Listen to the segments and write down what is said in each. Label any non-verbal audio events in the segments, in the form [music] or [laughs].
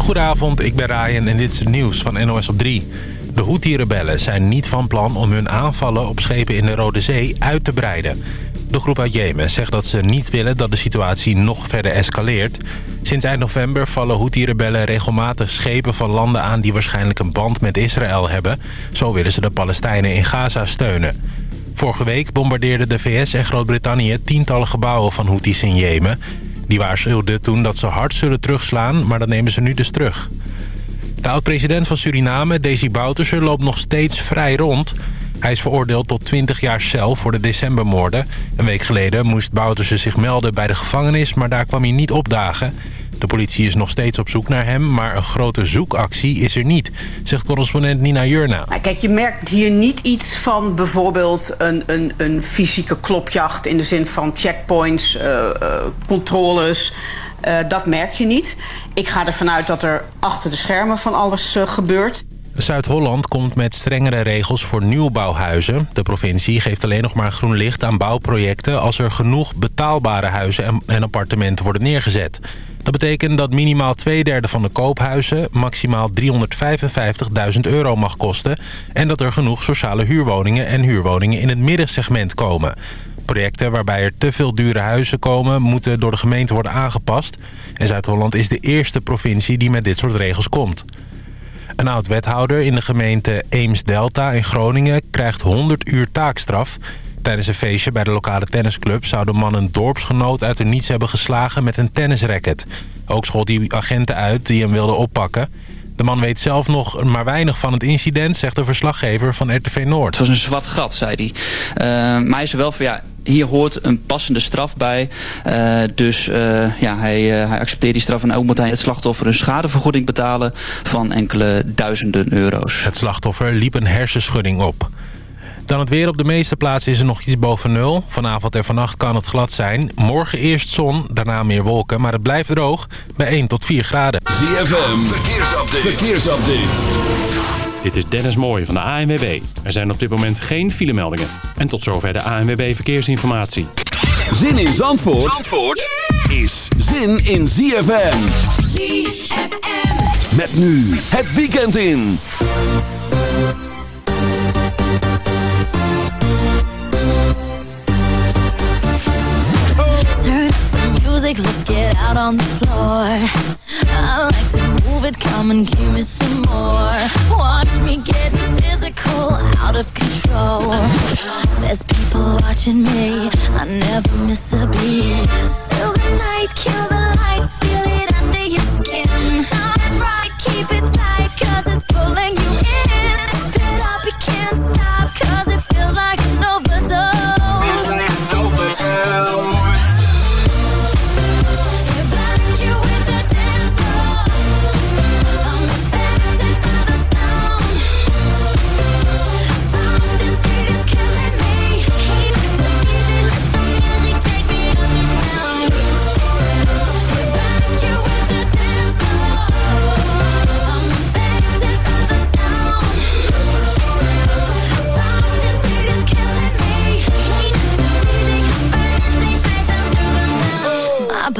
Goedenavond, ik ben Ryan en dit is het nieuws van NOS op 3. De Houthi-rebellen zijn niet van plan om hun aanvallen op schepen in de Rode Zee uit te breiden. De groep uit Jemen zegt dat ze niet willen dat de situatie nog verder escaleert. Sinds eind november vallen Houthi-rebellen regelmatig schepen van landen aan... die waarschijnlijk een band met Israël hebben. Zo willen ze de Palestijnen in Gaza steunen. Vorige week bombardeerden de VS en Groot-Brittannië tientallen gebouwen van Houthis in Jemen. Die waarschuwden toen dat ze hard zullen terugslaan, maar dat nemen ze nu dus terug. De oud-president van Suriname, Desi Bouterse, loopt nog steeds vrij rond. Hij is veroordeeld tot 20 jaar cel voor de decembermoorden. Een week geleden moest Bouterse zich melden bij de gevangenis, maar daar kwam hij niet opdagen. De politie is nog steeds op zoek naar hem, maar een grote zoekactie is er niet, zegt correspondent Nina Jurna. Nou, kijk, je merkt hier niet iets van bijvoorbeeld een, een, een fysieke klopjacht in de zin van checkpoints, uh, uh, controles. Uh, dat merk je niet. Ik ga ervan uit dat er achter de schermen van alles gebeurt. Zuid-Holland komt met strengere regels voor nieuwbouwhuizen. De provincie geeft alleen nog maar groen licht aan bouwprojecten... als er genoeg betaalbare huizen en appartementen worden neergezet. Dat betekent dat minimaal twee derde van de koophuizen... maximaal 355.000 euro mag kosten... en dat er genoeg sociale huurwoningen en huurwoningen in het middensegment komen. Projecten waarbij er te veel dure huizen komen... moeten door de gemeente worden aangepast. En Zuid-Holland is de eerste provincie die met dit soort regels komt. Een oud-wethouder in de gemeente Eems-Delta in Groningen krijgt 100 uur taakstraf. Tijdens een feestje bij de lokale tennisclub zou de man een dorpsgenoot uit de niets hebben geslagen met een tennisracket. Ook schold hij agenten uit die hem wilden oppakken. De man weet zelf nog maar weinig van het incident, zegt de verslaggever van RTV Noord. Het was een zwart gat, zei hij. Uh, maar hij zei wel van ja, hier hoort een passende straf bij. Uh, dus uh, ja, hij, hij accepteert die straf en ook moet hij het slachtoffer een schadevergoeding betalen van enkele duizenden euro's. Het slachtoffer liep een hersenschudding op. Dan het weer op de meeste plaatsen is er nog iets boven nul. Vanavond en vannacht kan het glad zijn. Morgen eerst zon, daarna meer wolken, maar het blijft droog bij 1 tot 4 graden. ZFM, verkeersupdate. verkeersupdate. Dit is Dennis Mooij van de ANWB. Er zijn op dit moment geen filemeldingen. En tot zover de ANWB Verkeersinformatie. Zin in Zandvoort, Zandvoort is zin in ZFM. ZFM. Met nu het weekend in. Music, let's get out on the floor. I like to move it, come and give me some more. Watch me get physical, out of control. There's people watching me, I never miss a beat. Still the night, kill the lights, feel it under your skin. That's right, keep it tight, cause it's pulling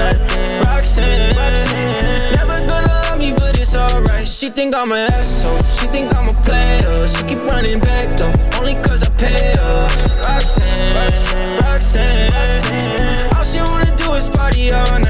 Goddamn, Roxanne. Never gonna love me, but it's alright. She think I'm an asshole. She think I'm a player. She keep running back though, only cause I pay her. Roxanne, Roxanne. All she wanna do is party all night.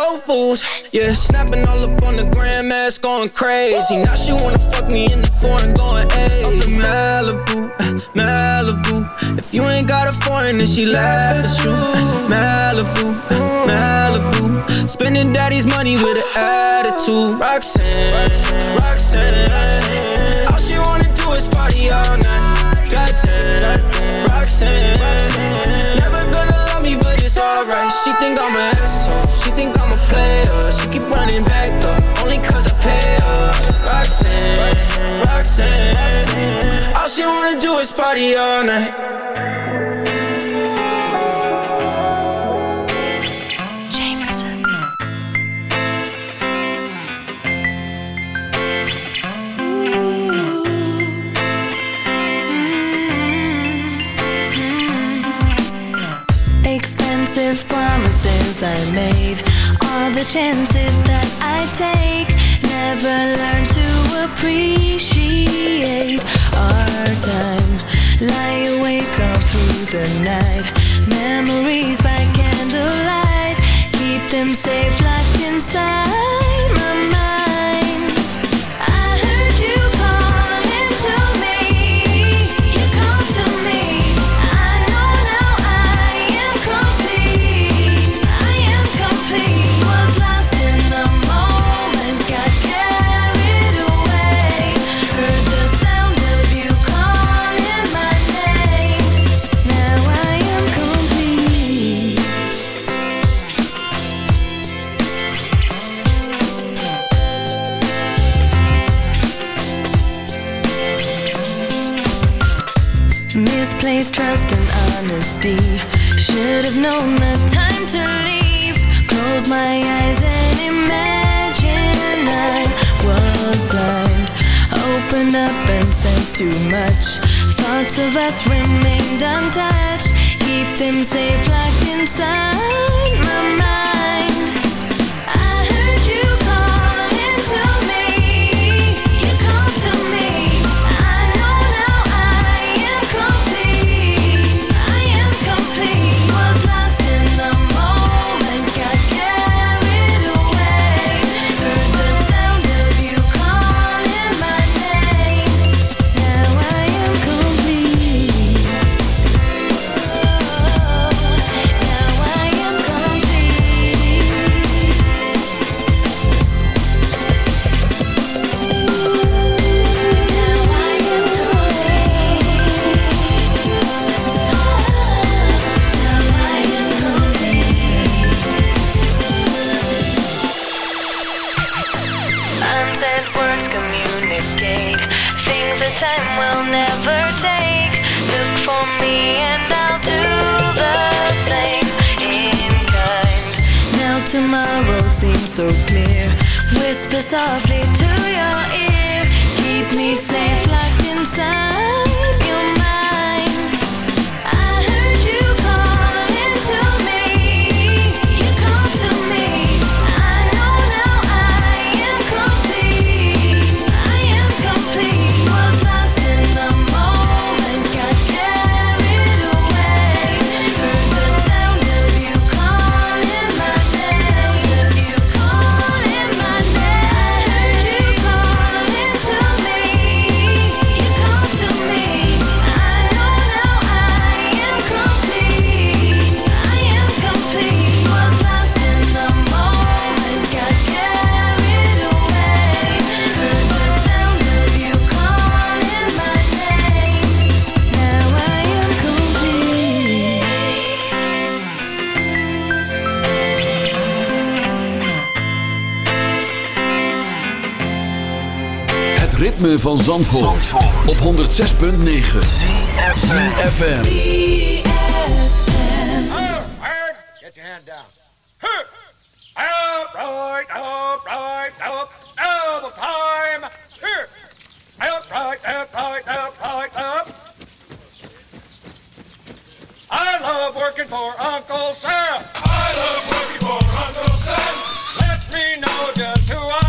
Yeah. Snapping all up on the grandmas, going crazy. Now she wanna fuck me in the foreign, going, in Malibu, Malibu. If you ain't got a foreign, then she laugh, it's true. Malibu, Malibu. Spending daddy's money with an attitude. Roxanne, Roxanne. Roxanne. All she wanna do is party all night. Jameson. Expensive promises I made All the chances that I take Never learn to appreciate our time. Lie awake all through the night. Memories by candlelight. Keep them safe locked inside of us remained untouched. Keep them safe locked inside ritme van Zandvoort, Zandvoort. op 106.9 CFFM Get your hand down Her. Up, right, up, right, up Now the time Here Up, right, up, right, up, up I love working for Uncle Sam I love working for Uncle Sam Let me know just who I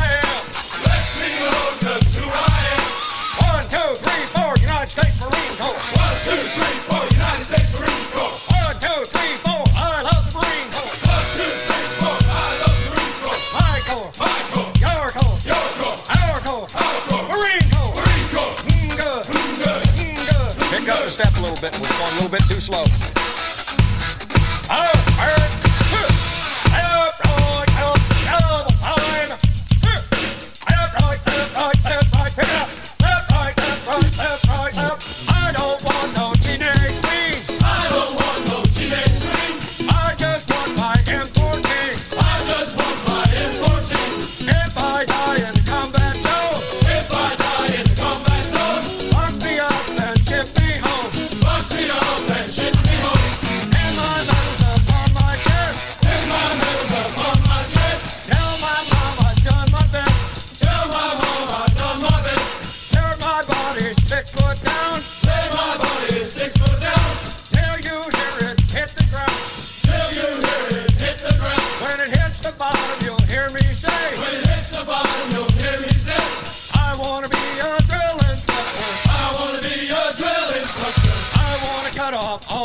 States Marine Corps. One, two, three, four, United States Marine Corps. One, two, three, four, I love the Marine Corps. One, two, three, four, I love the Marine Corps. My Corps. My Corps. Your Corps. Your Corps. Our Corps. Our Corps. Marine Corps. Marine Corps. Mmm, good. Mmm, good. Mmm, good. Pick up the step a little bit. We're going a little bit too slow. Oh, our,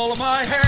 all of my hair.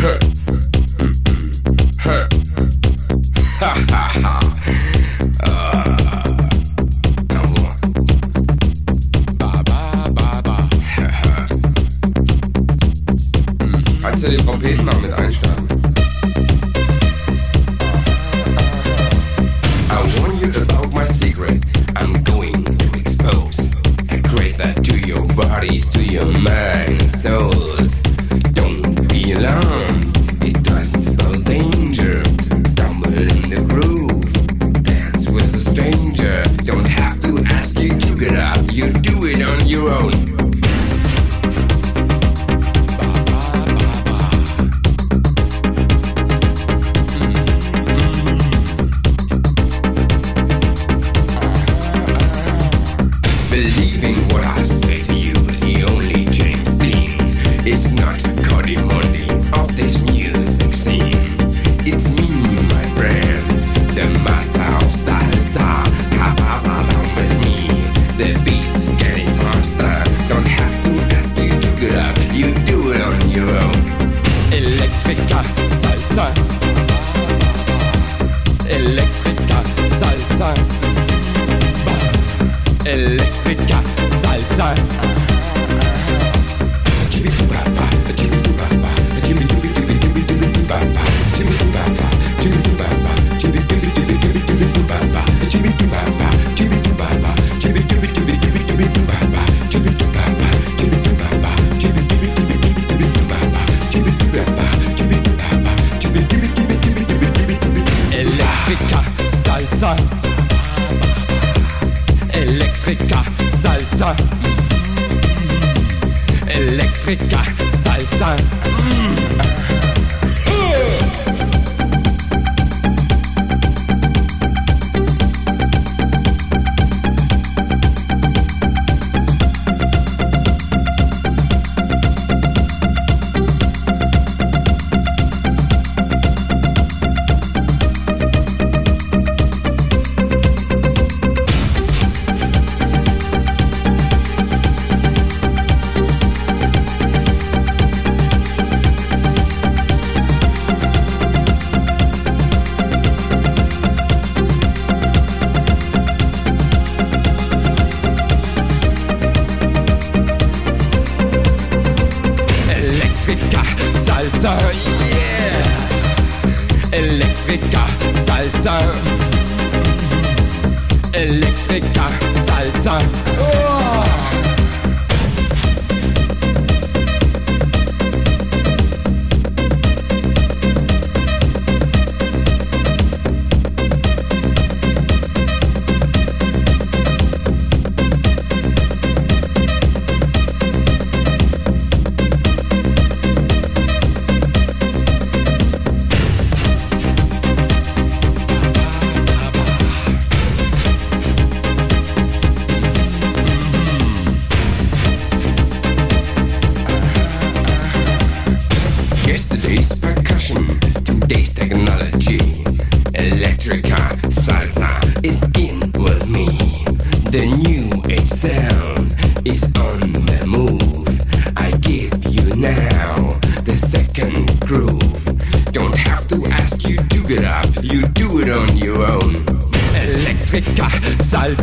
Kannst [laughs] Elektrika Salsa.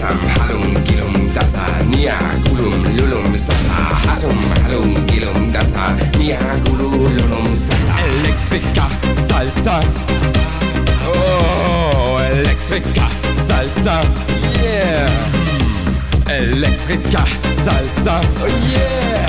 Hallo, halum gilum dasa nia gulum lulum sasa. Hasum halum gilum dasa nia gulum lulum sasa. Elektrika salza Oh, elektrika salza Yeah. Elektrika salza Oh yeah.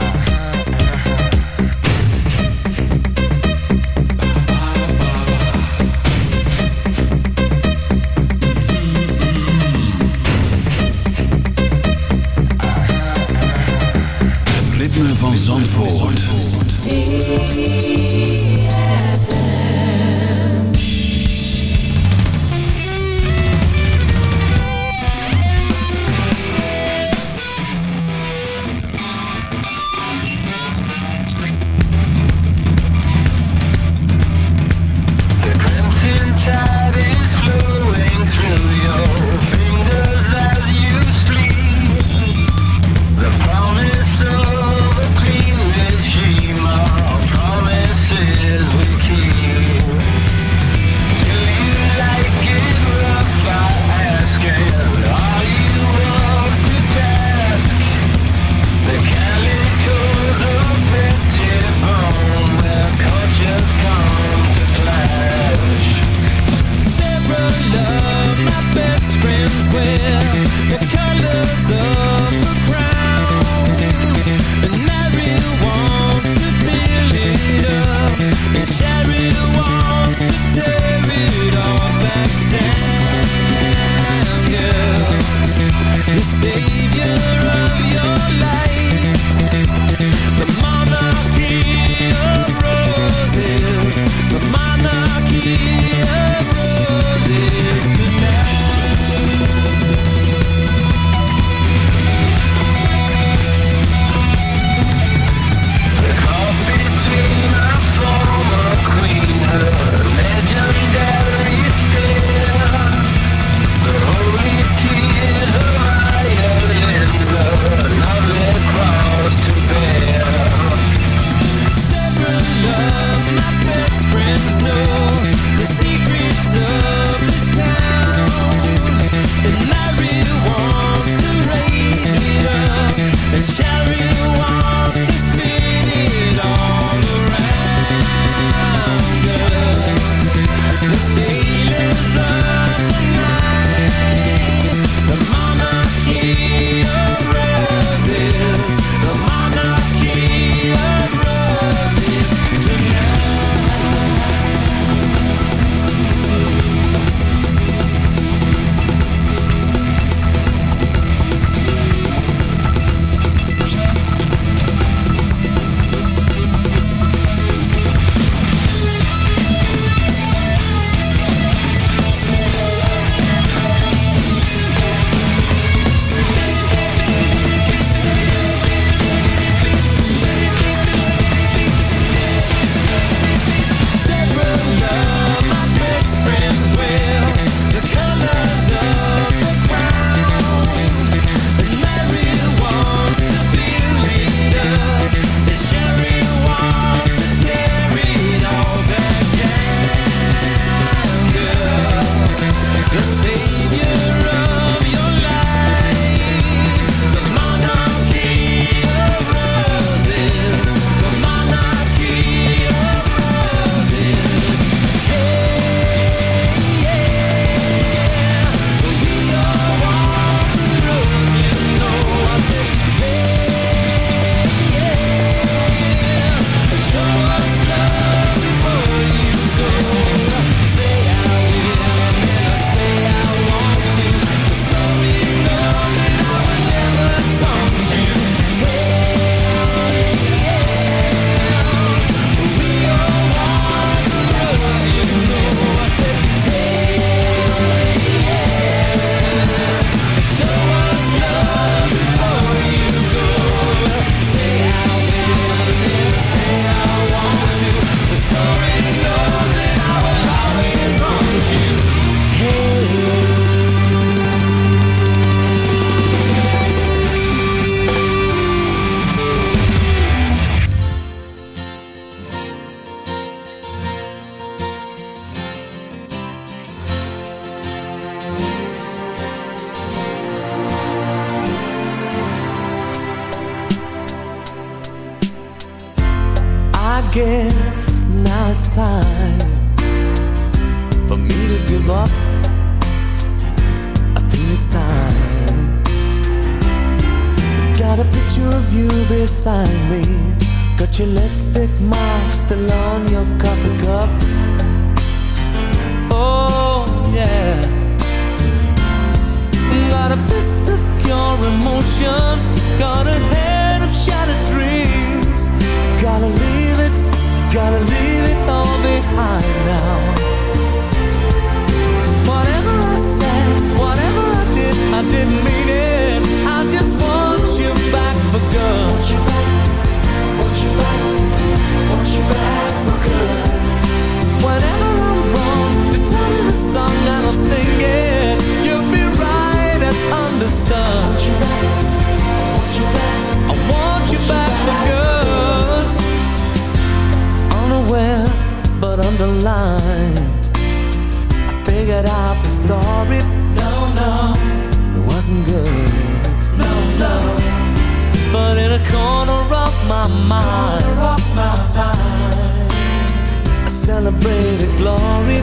afraid of glory,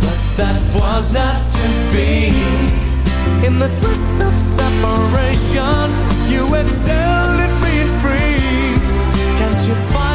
but that was not to be. In the twist of separation, you excelled at being free. Can't you find?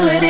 do it.